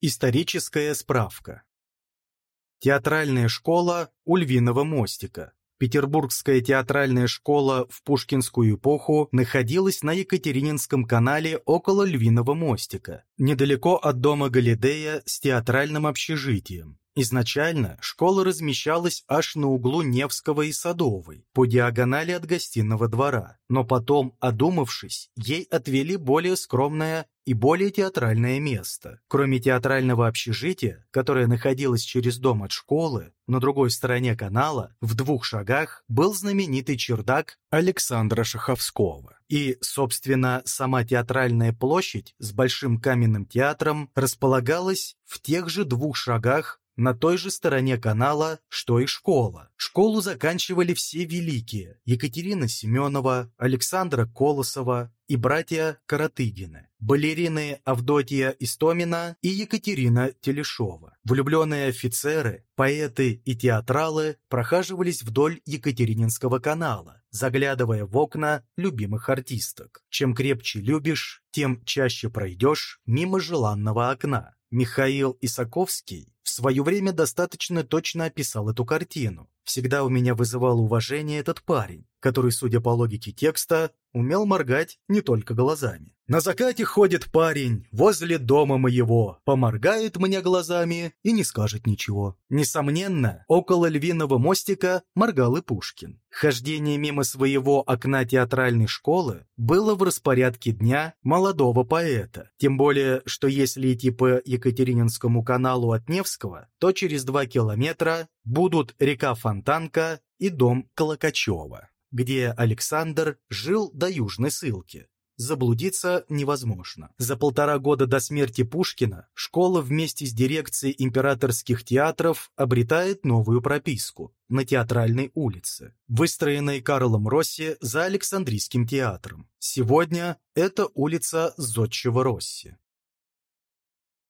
Историческая справка. Театральная школа у Львиного мостика. Петербургская театральная школа в пушкинскую эпоху находилась на Екатерининском канале около Львиного мостика, недалеко от дома Галидея с театральным общежитием. Изначально школа размещалась аж на углу Невского и Садовой, по диагонали от гостиного двора, но потом, одумавшись, ей отвели более скромное и более театральное место. Кроме театрального общежития, которое находилось через дом от школы, на другой стороне канала, в двух шагах, был знаменитый чердак Александра Шаховского. И, собственно, сама театральная площадь с Большим каменным театром располагалась в тех же двух шагах на той же стороне канала, что и школа. Школу заканчивали все великие – Екатерина Семенова, Александра Колосова и братья Каратыгины, балерины Авдотья Истомина и Екатерина Телешова. Влюбленные офицеры, поэты и театралы прохаживались вдоль Екатерининского канала, заглядывая в окна любимых артисток. Чем крепче любишь, тем чаще пройдешь мимо желанного окна. Михаил Исаковский свое время достаточно точно описал эту картину. Всегда у меня вызывал уважение этот парень, который, судя по логике текста, умел моргать не только глазами. На закате ходит парень возле дома моего, поморгает мне глазами и не скажет ничего. Несомненно, около львиного мостика моргал и Пушкин. Хождение мимо своего окна театральной школы было в распорядке дня молодого поэта. Тем более, что если идти по Екатерининскому каналу от Невского, то через два километра будут река Фонтанка и дом Колокачева где Александр жил до Южной ссылки. Заблудиться невозможно. За полтора года до смерти Пушкина школа вместе с дирекцией императорских театров обретает новую прописку на Театральной улице, выстроенной Карлом Росси за Александрийским театром. Сегодня это улица Зодчего Росси.